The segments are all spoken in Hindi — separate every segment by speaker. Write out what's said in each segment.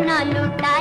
Speaker 1: लुटा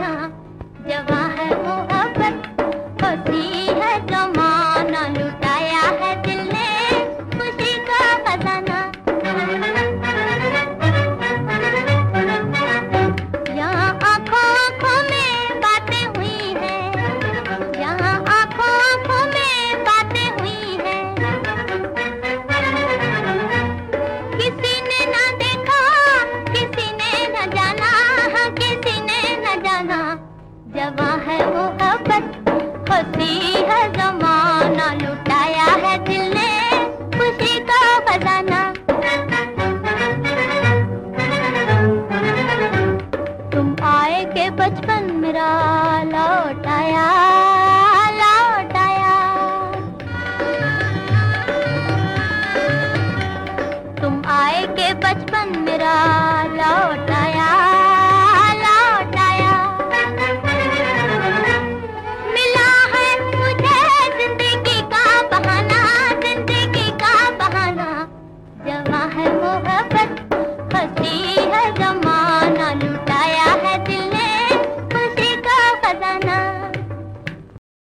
Speaker 1: हाँ, जवान दोस्ती है जमाना, लुटाया है दिल ने खुशी का खजाना तुम आए के बचपन मेरा